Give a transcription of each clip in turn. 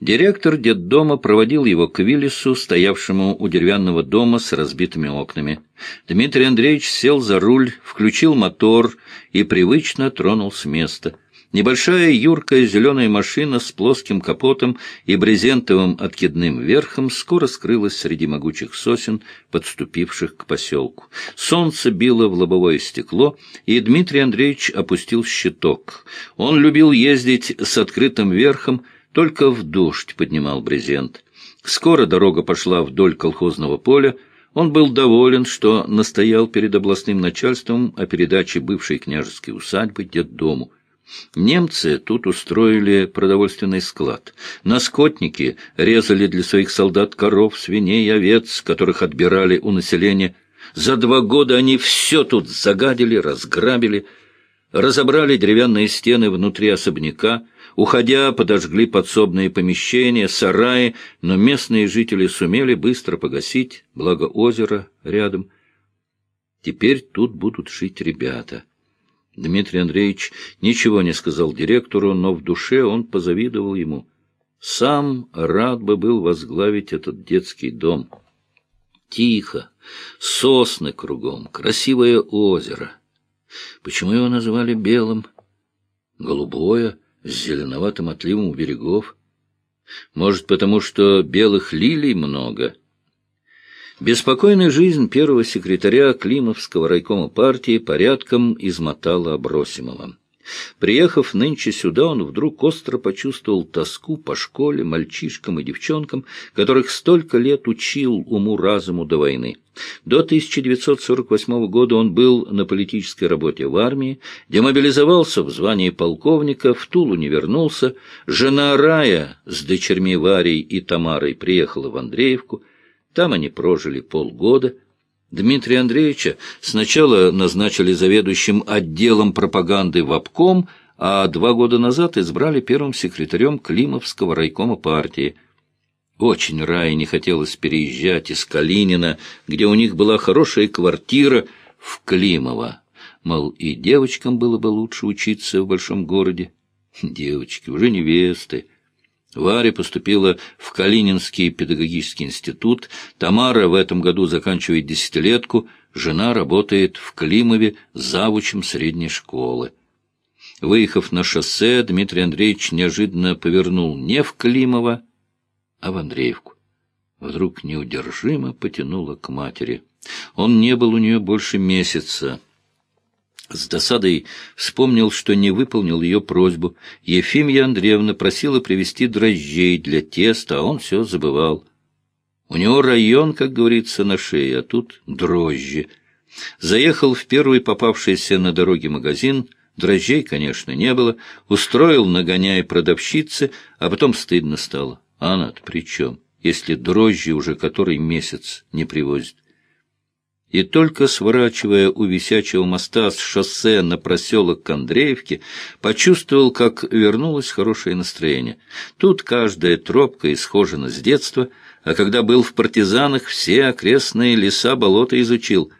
Директор детдома проводил его к Виллису, стоявшему у деревянного дома с разбитыми окнами. Дмитрий Андреевич сел за руль, включил мотор и привычно тронул с места. Небольшая юркая зеленая машина с плоским капотом и брезентовым откидным верхом скоро скрылась среди могучих сосен, подступивших к поселку. Солнце било в лобовое стекло, и Дмитрий Андреевич опустил щиток. Он любил ездить с открытым верхом, только в дождь поднимал брезент. Скоро дорога пошла вдоль колхозного поля. Он был доволен, что настоял перед областным начальством о передаче бывшей княжеской усадьбы детдому. Немцы тут устроили продовольственный склад. На скотники резали для своих солдат коров, свиней, овец, которых отбирали у населения. За два года они все тут загадили, разграбили, разобрали деревянные стены внутри особняка, Уходя, подожгли подсобные помещения, сараи, но местные жители сумели быстро погасить, благо озеро рядом. Теперь тут будут жить ребята. Дмитрий Андреевич ничего не сказал директору, но в душе он позавидовал ему. Сам рад бы был возглавить этот детский дом. Тихо, сосны кругом, красивое озеро. Почему его назвали белым? Голубое — с зеленоватым отливом у берегов. Может, потому что белых лилий много. Беспокойная жизнь первого секретаря Климовского райкома партии порядком измотала Абросимова. Приехав нынче сюда, он вдруг остро почувствовал тоску по школе, мальчишкам и девчонкам, которых столько лет учил уму-разуму до войны. До 1948 года он был на политической работе в армии, демобилизовался в звании полковника, в Тулу не вернулся, жена Рая с дочерьми Варей и Тамарой приехала в Андреевку, там они прожили полгода – Дмитрия Андреевича сначала назначили заведующим отделом пропаганды в обком, а два года назад избрали первым секретарем Климовского райкома партии. Очень Рае не хотелось переезжать из Калинина, где у них была хорошая квартира, в Климово. Мол, и девочкам было бы лучше учиться в большом городе. Девочки, уже невесты. Варя поступила в Калининский педагогический институт, Тамара в этом году заканчивает десятилетку, жена работает в Климове завучем средней школы. Выехав на шоссе, Дмитрий Андреевич неожиданно повернул не в Климово, а в Андреевку. Вдруг неудержимо потянуло к матери. Он не был у нее больше месяца. С досадой вспомнил, что не выполнил ее просьбу. Ефимья Андреевна просила привезти дрожжей для теста, а он все забывал. У него район, как говорится, на шее, а тут дрожжи. Заехал в первый попавшийся на дороге магазин, дрожжей, конечно, не было, устроил нагоняя продавщицы, а потом стыдно стало. А она-то при чем, если дрожжи уже который месяц не привозят? И только сворачивая у висячего моста с шоссе на проселок к Андреевке, почувствовал, как вернулось хорошее настроение. Тут каждая тропка исхожена с детства, а когда был в партизанах, все окрестные леса, болота изучил.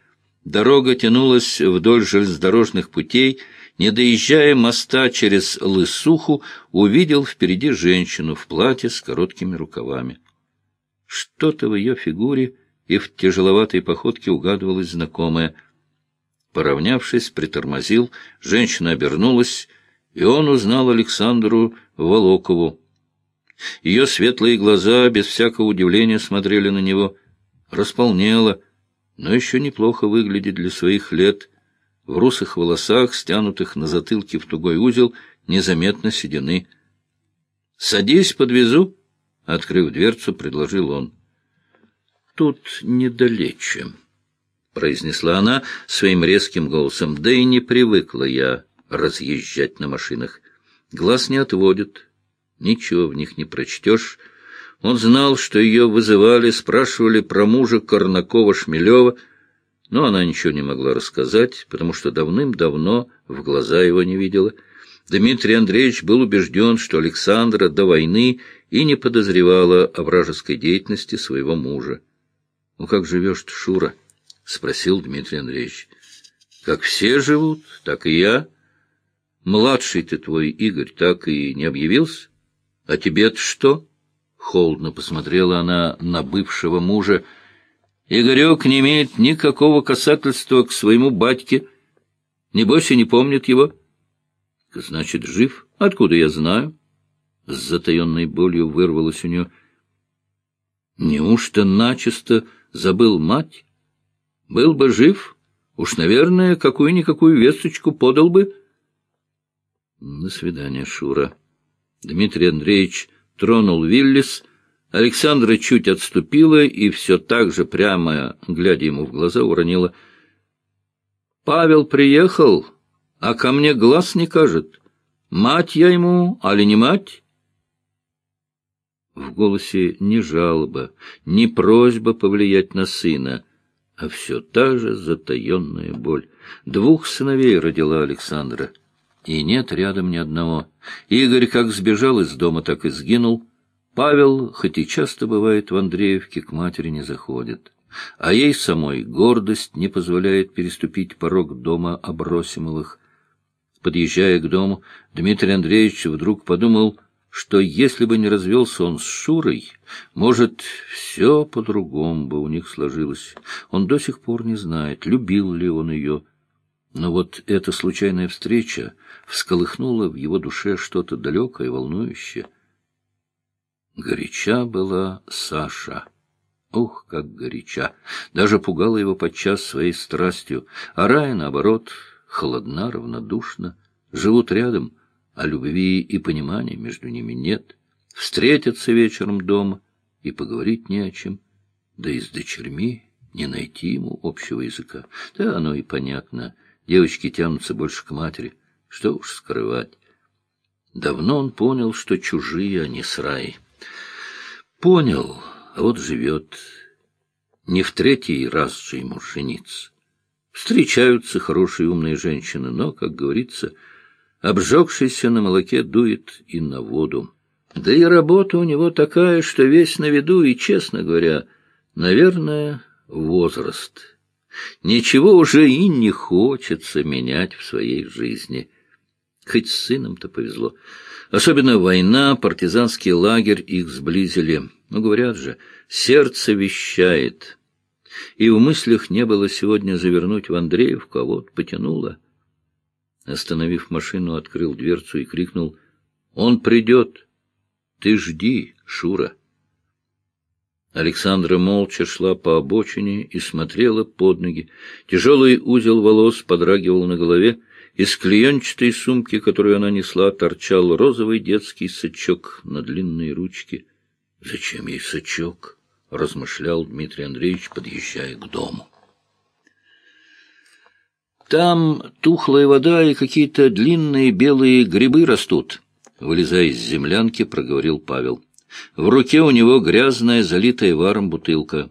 Дорога тянулась вдоль железнодорожных путей, не доезжая моста через Лысуху, увидел впереди женщину в платье с короткими рукавами. Что-то в ее фигуре и в тяжеловатой походке угадывалось знакомое. Поравнявшись, притормозил, женщина обернулась, и он узнал Александру Волокову. Ее светлые глаза без всякого удивления смотрели на него. Располнела, но еще неплохо выглядит для своих лет. В русых волосах, стянутых на затылке в тугой узел, незаметно седины. «Садись, подвезу», — открыв дверцу, предложил он тут недалече», — произнесла она своим резким голосом. «Да и не привыкла я разъезжать на машинах. Глаз не отводит, ничего в них не прочтешь». Он знал, что ее вызывали, спрашивали про мужа Корнакова-Шмелева, но она ничего не могла рассказать, потому что давным-давно в глаза его не видела. Дмитрий Андреевич был убежден, что Александра до войны и не подозревала о вражеской деятельности своего мужа. — Ну, как живешь ты, Шура? — спросил Дмитрий Андреевич. — Как все живут, так и я. Младший ты твой, Игорь, так и не объявился? А тебе-то что? Холодно посмотрела она на бывшего мужа. Игорек не имеет никакого касательства к своему батьке. Небось и не помнит его. Значит, жив? Откуда я знаю? С затаенной болью вырвалось у нее. Неужто начисто забыл мать? Был бы жив, уж, наверное, какую-никакую весточку подал бы. До свидания, Шура. Дмитрий Андреевич тронул Виллис, Александра чуть отступила и все так же, прямо глядя ему в глаза, уронила. — Павел приехал, а ко мне глаз не кажет. Мать я ему, али не мать? Голосе ни жалоба, ни просьба повлиять на сына, а все та же затаенная боль. Двух сыновей родила Александра — и нет рядом ни одного. Игорь как сбежал из дома, так и сгинул. Павел, хоть и часто бывает в Андреевке, к матери не заходит. А ей самой гордость не позволяет переступить порог дома Обросимовых. Подъезжая к дому, Дмитрий Андреевич вдруг подумал, что если бы не развелся он с Шурой, может, все по-другому бы у них сложилось. Он до сих пор не знает, любил ли он ее, но вот эта случайная встреча всколыхнула в его душе что-то далекое и волнующее. Горяча была Саша. Ух, как горяча! Даже пугала его подчас своей страстью, а Рая, наоборот, холодна, равнодушна. Живут рядом, а любви и понимания между ними нет. Встретятся вечером дома, и поговорить не о чем. Да и с дочерьми не найти ему общего языка. Да оно и понятно — Девочки тянутся больше к матери. Что уж скрывать. Давно он понял, что чужие они с Раей. Понял, а вот живет. Не в третий раз же ему жениться. Встречаются хорошие умные женщины, но, как говорится, обжегшийся на молоке дует и на воду. Да и работа у него такая, что весь на виду, и, честно говоря, наверное, возраст — Ничего уже и не хочется менять в своей жизни. Хоть с сыном-то повезло. Особенно война, партизанский лагерь их сблизили. Но, говорят же, сердце вещает. И в мыслях не было сегодня завернуть в Андреевку, а вот потянуло. Остановив машину, открыл дверцу и крикнул «Он придет! Ты жди, Шура!» Александра молча шла по обочине и смотрела под ноги. Тяжелый узел волос подрагивал на голове. Из клеенчатой сумки, которую она несла, торчал розовый детский сачок на длинные ручки. «Зачем ей сачок?» — размышлял Дмитрий Андреевич, подъезжая к дому. «Там тухлая вода и какие-то длинные белые грибы растут», — вылезая из землянки, проговорил Павел. В руке у него грязная, залитая варом бутылка.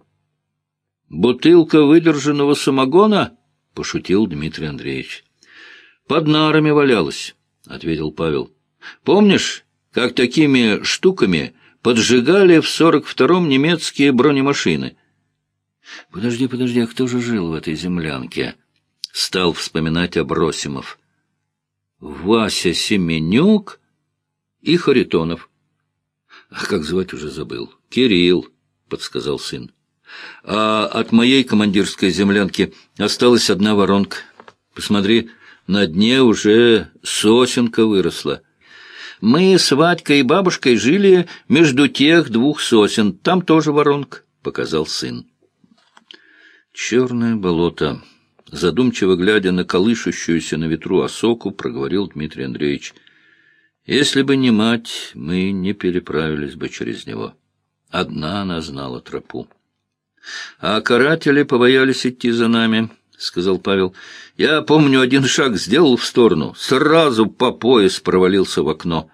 «Бутылка выдержанного самогона?» — пошутил Дмитрий Андреевич. «Под нарами валялась», — ответил Павел. «Помнишь, как такими штуками поджигали в сорок втором немецкие бронемашины?» «Подожди, подожди, а кто же жил в этой землянке?» — стал вспоминать Абросимов. «Вася Семенюк и Харитонов». А как звать уже забыл. Кирилл, подсказал сын. А от моей командирской землянки осталась одна воронка. Посмотри, на дне уже сосенка выросла. Мы с Вадькой и бабушкой жили между тех двух сосен. Там тоже воронка, показал сын. Черное болото. Задумчиво глядя на колышущуюся на ветру осоку, проговорил Дмитрий Андреевич — если бы не мать, мы не переправились бы через него. Одна она знала тропу. — А каратели побоялись идти за нами, — сказал Павел. — Я помню, один шаг сделал в сторону, сразу по пояс провалился в окно.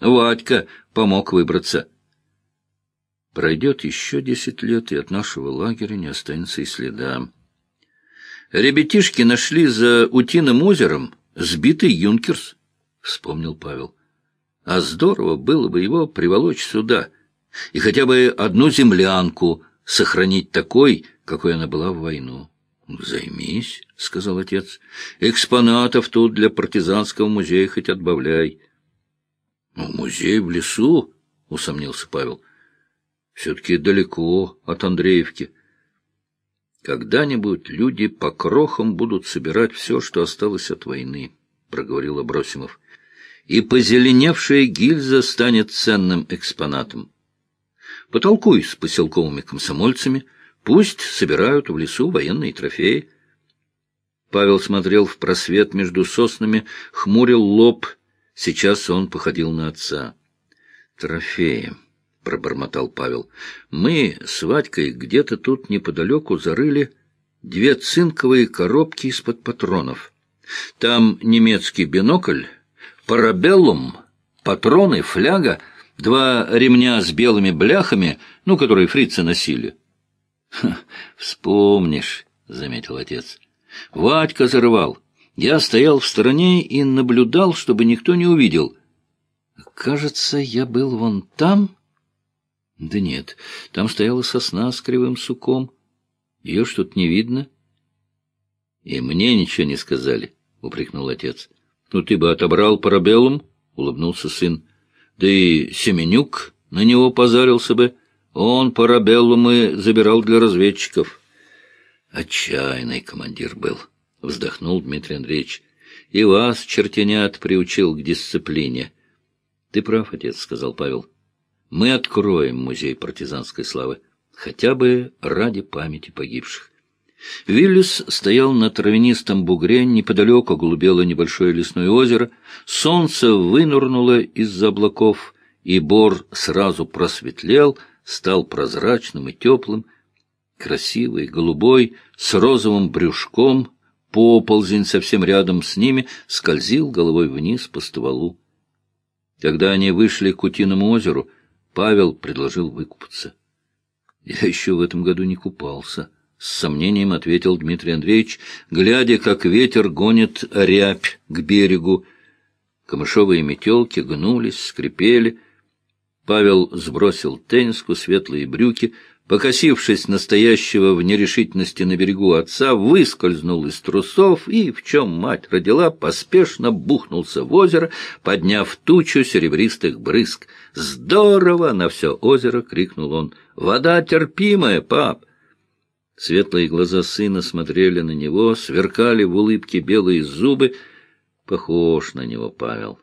Вадька помог выбраться. Пройдет еще десять лет, и от нашего лагеря не останется и следа. Ребятишки нашли за Утиным озером сбитый юнкерс, — вспомнил Павел. А здорово было бы его приволочь сюда и хотя бы одну землянку сохранить такой, какой она была в войну. «Займись», — сказал отец. «Экспонатов тут для партизанского музея хоть отбавляй». «Ну, «Музей в лесу?» — усомнился Павел. Все-таки далеко от Андреевки. Когда-нибудь люди по крохам будут собирать все, что осталось от войны, — проговорил Абросимов. И позеленевшая гильза станет ценным экспонатом. Потолкуй с поселковыми комсомольцами, пусть собирают в лесу военные трофеи. Павел смотрел в просвет между соснами, хмурил лоб. Сейчас он походил на отца. Трофеи. — пробормотал Павел. — Мы с Вадькой где-то тут неподалеку зарыли две цинковые коробки из-под патронов. Там немецкий бинокль, парабеллум, патроны, фляга, два ремня с белыми бляхами, ну, которые фрицы носили. — Вспомнишь, — заметил отец. — Вадька зарывал. Я стоял в стороне и наблюдал, чтобы никто не увидел. — Кажется, я был вон там... Да нет, там стояла сосна с кривым суком. Ее что-то не видно. — И мне ничего не сказали, — упрекнул отец. — Ну, ты бы отобрал парабеллум, — улыбнулся сын. — Да и Семенюк на него позарился бы. Он парабеллумы забирал для разведчиков. — Отчаянный командир был, — вздохнул Дмитрий Андреевич. — И вас, чертенят, приучил к дисциплине. — Ты прав, отец, — сказал Павел. — мы откроем музей партизанской славы, хотя бы ради памяти погибших. Виллис стоял на травянистом бугре, неподалеку голубело небольшое лесное озеро, солнце вынурнуло из-за облаков, и бор сразу просветлел, стал прозрачным и теплым, красивый, голубой, с розовым брюшком, поползень совсем рядом с ними скользил головой вниз по стволу. Когда они вышли к Утиному озеру, Павел предложил выкупаться. — Я еще в этом году не купался, — с сомнением ответил Дмитрий Андреевич, глядя, как ветер гонит рябь к берегу. Камышовые метелки гнулись, скрипели. Павел сбросил тенниску, светлые брюки — покосившись настоящего в нерешительности на берегу отца, выскользнул из трусов и, в чем мать родила, поспешно бухнулся в озеро, подняв тучу серебристых брызг. «Здорово!» — на все озеро крикнул он. «Вода терпимая, пап!» Светлые глаза сына смотрели на него, сверкали в улыбке белые зубы. Похож на него Павел,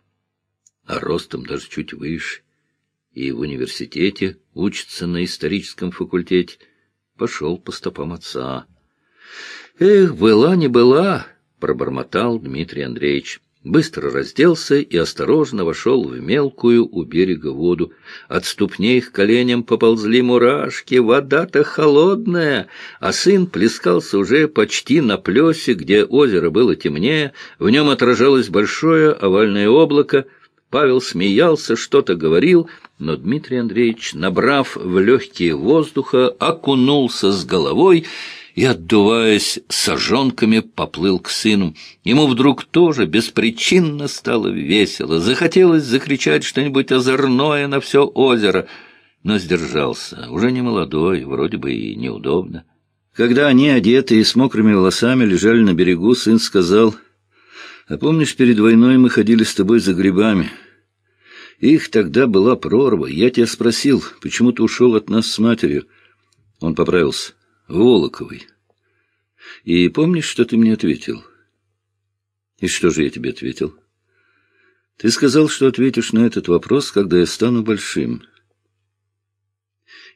а ростом даже чуть выше и в университете учится на историческом факультете. Пошел по стопам отца. «Эх, была не была!» — пробормотал Дмитрий Андреевич. Быстро разделся и осторожно вошел в мелкую у берега воду. От ступней к коленям поползли мурашки, вода-то холодная, а сын плескался уже почти на плесе, где озеро было темнее, в нем отражалось большое овальное облако. Павел смеялся, что-то говорил — но Дмитрий Андреевич, набрав в легкие воздуха, окунулся с головой и, отдуваясь сожонками, поплыл к сыну. Ему вдруг тоже беспричинно стало весело. Захотелось закричать что-нибудь озорное на все озеро, но сдержался. Уже не молодой, вроде бы и неудобно. Когда они, одетые с мокрыми волосами, лежали на берегу, сын сказал, «А помнишь, перед войной мы ходили с тобой за грибами?» Их тогда была прорва. Я тебя спросил, почему ты ушел от нас с матерью. Он поправился. Волоковой. И помнишь, что ты мне ответил? И что же я тебе ответил? Ты сказал, что ответишь на этот вопрос, когда я стану большим.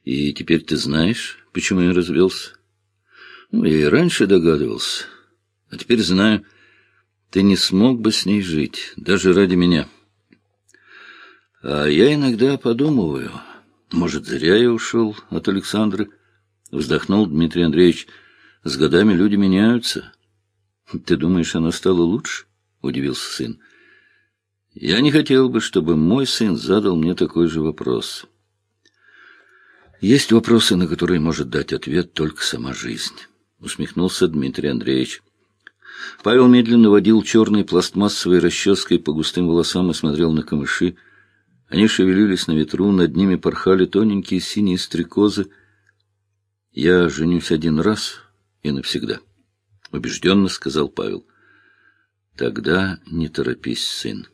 И теперь ты знаешь, почему я развелся? Ну, я и раньше догадывался. А теперь знаю, ты не смог бы с ней жить, даже ради меня. А я иногда подумываю, может, зря я ушел от Александры. Вздохнул Дмитрий Андреевич. С годами люди меняются. Ты думаешь, она стала лучше? Удивился сын. Я не хотел бы, чтобы мой сын задал мне такой же вопрос. Есть вопросы, на которые может дать ответ только сама жизнь. Усмехнулся Дмитрий Андреевич. Павел медленно водил черной пластмассовой расческой по густым волосам и смотрел на камыши. Они шевелились на ветру, над ними порхали тоненькие синие стрекозы. «Я женюсь один раз и навсегда», — убежденно сказал Павел. «Тогда не торопись, сын.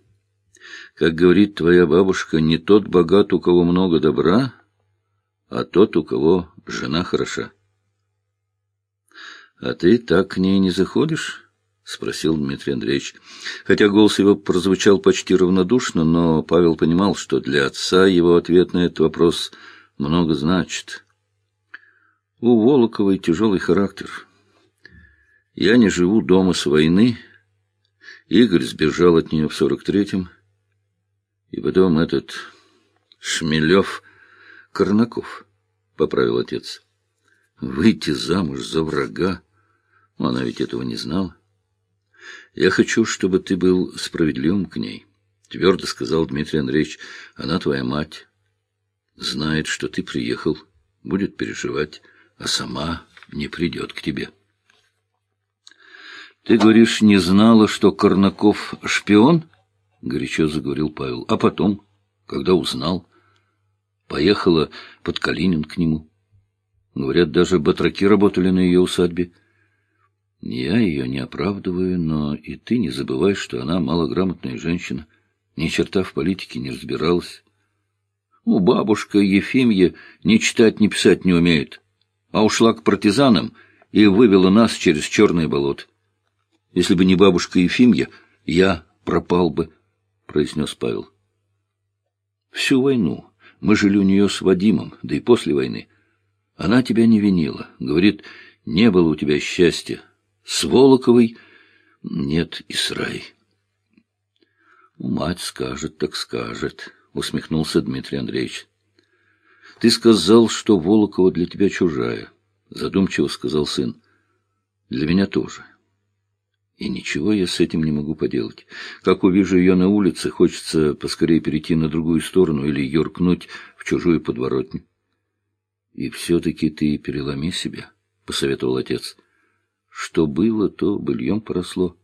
Как говорит твоя бабушка, не тот богат, у кого много добра, а тот, у кого жена хороша. — А ты так к ней не заходишь? — спросил Дмитрий Андреевич. Хотя голос его прозвучал почти равнодушно, но Павел понимал, что для отца его ответ на этот вопрос много значит. У Волоковой тяжелый характер. Я не живу дома с войны. Игорь сбежал от нее в сорок третьем. И потом этот Шмелев, Корнаков, — поправил отец. Выйти замуж за врага? Она ведь этого не знала. Я хочу, чтобы ты был справедливым к ней, — твердо сказал Дмитрий Андреевич. Она твоя мать. Знает, что ты приехал, будет переживать а сама не придет к тебе. — Ты, говоришь, не знала, что Корнаков шпион? — горячо заговорил Павел. — А потом, когда узнал, поехала под Калинин к нему. Говорят, даже батраки работали на ее усадьбе. Я ее не оправдываю, но и ты не забывай, что она малограмотная женщина, ни черта в политике не разбиралась. У бабушка Ефимья ни читать, ни писать не умеет а ушла к партизанам и вывела нас через черное болото. Если бы не бабушка Ефимья, я пропал бы, — произнес Павел. Всю войну мы жили у нее с Вадимом, да и после войны. Она тебя не винила, говорит, не было у тебя счастья. С Волоковой нет и с Рай. Мать скажет, так скажет, — усмехнулся Дмитрий Андреевич. — Ты сказал, что Волокова для тебя чужая, — задумчиво сказал сын. — Для меня тоже. И ничего я с этим не могу поделать. Как увижу ее на улице, хочется поскорее перейти на другую сторону или юркнуть в чужую подворотню. — И все-таки ты переломи себя, — посоветовал отец. — Что было, то быльем поросло.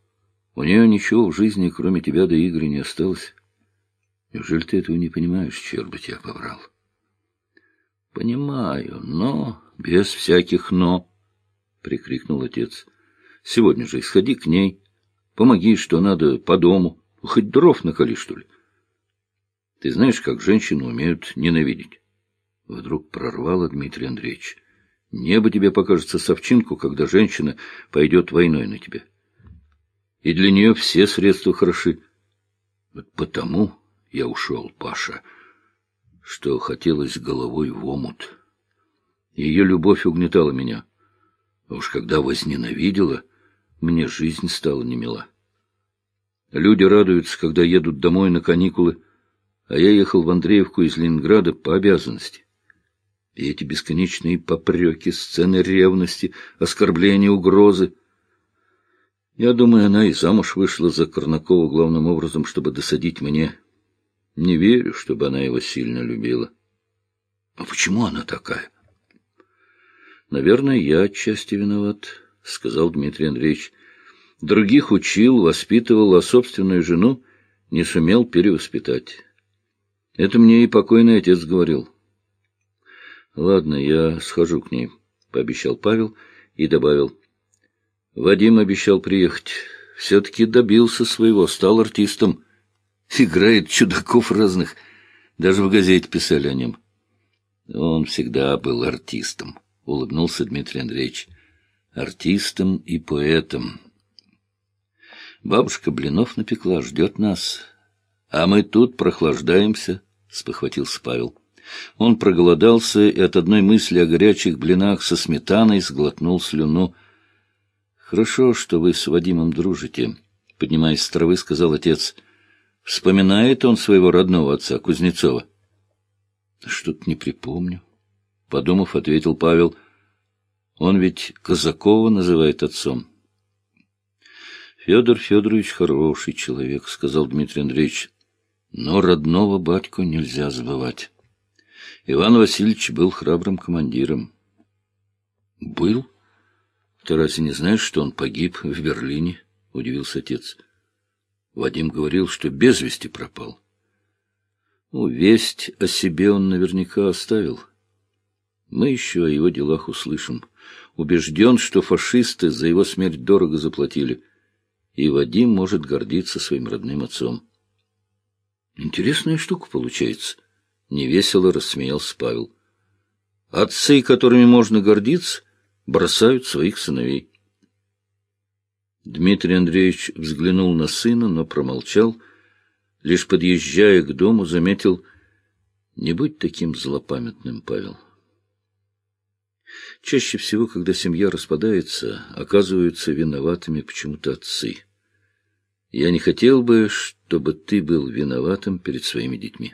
У нее ничего в жизни, кроме тебя до Игоря, не осталось. Неужели ты этого не понимаешь, черт бы тебя побрал? — Понимаю, но без всяких «но», — прикрикнул отец. Сегодня же исходи к ней, помоги, что надо, по дому, хоть дров накали, что ли. Ты знаешь, как женщины умеют ненавидеть? Вдруг прорвало Дмитрий Андреевич. Небо тебе покажется совчинку, когда женщина пойдет войной на тебя. И для нее все средства хороши. Вот потому я ушел, Паша, — что хотелось головой в омут. Ее любовь угнетала меня. А уж когда возненавидела, мне жизнь стала немила. Люди радуются, когда едут домой на каникулы, а я ехал в Андреевку из Ленинграда по обязанности. И эти бесконечные попреки, сцены ревности, оскорбления, угрозы. Я думаю, она и замуж вышла за Корнакова главным образом, чтобы досадить мне. Не верю, чтобы она его сильно любила. А почему она такая? Наверное, я отчасти виноват, — сказал Дмитрий Андреевич. Других учил, воспитывал, а собственную жену не сумел перевоспитать. Это мне и покойный отец говорил. Ладно, я схожу к ней, — пообещал Павел и добавил. Вадим обещал приехать. Все-таки добился своего, стал артистом. Играет чудаков разных. Даже в газете писали о нем. Он всегда был артистом, — улыбнулся Дмитрий Андреевич. Артистом и поэтом. Бабушка блинов напекла, ждет нас. А мы тут прохлаждаемся, — спохватился Павел. Он проголодался и от одной мысли о горячих блинах со сметаной сглотнул слюну. — Хорошо, что вы с Вадимом дружите, — поднимаясь с травы, сказал отец. — Вспоминает он своего родного отца, Кузнецова? — Что-то не припомню. Подумав, ответил Павел. Он ведь Казакова называет отцом. — Федор Федорович хороший человек, — сказал Дмитрий Андреевич. Но родного батьку нельзя забывать. Иван Васильевич был храбрым командиром. — Был? Ты разве не знаешь, что он погиб в Берлине? — удивился отец. — Вадим говорил, что без вести пропал. Ну, весть о себе он наверняка оставил. Мы еще о его делах услышим. Убежден, что фашисты за его смерть дорого заплатили, и Вадим может гордиться своим родным отцом. Интересная штука получается. Невесело рассмеялся Павел. Отцы, которыми можно гордиться, бросают своих сыновей. Дмитрий Андреевич взглянул на сына, но промолчал. Лишь подъезжая к дому, заметил, не будь таким злопамятным, Павел. Чаще всего, когда семья распадается, оказываются виноватыми почему-то отцы. Я не хотел бы, чтобы ты был виноватым перед своими детьми.